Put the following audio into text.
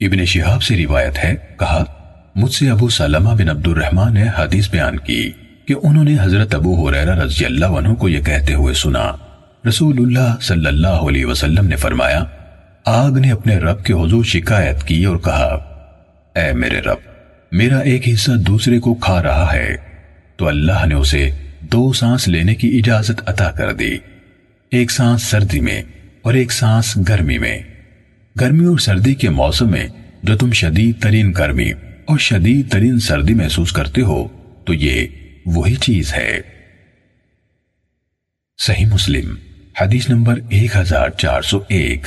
ابن شہاب سے روایت ہے، کہا، مجھ سے ابو سلمہ بن عبد الرحمن نے حدیث بیان کی کہ انہوں نے حضرت ابو حریرہ رضی اللہ عنہ کو یہ کہتے ہوئے سنا۔ رسول اللہ صلی اللہ علیہ وسلم نے فرمایا، آگ نے اپنے رب کے حضور شکایت کی اور کہا، اے میرے رب، میرا ایک حصہ دوسرے کو کھا رہا ہے۔ تو اللہ نے اسے دو سانس لینے کی اجازت عطا کر دی۔ ایک سانس سردی میں اور ایک سانس گرمی میں۔ گرمی اور سردی کے موسم میں جو تم شدید ترین گرمی اور شدید ترین سردی محسوس کرتے ہو، تو یہ وہی چیز ہے۔ صحیح مسلم، حدیث نمبر ایک ہزار چار سو ایک۔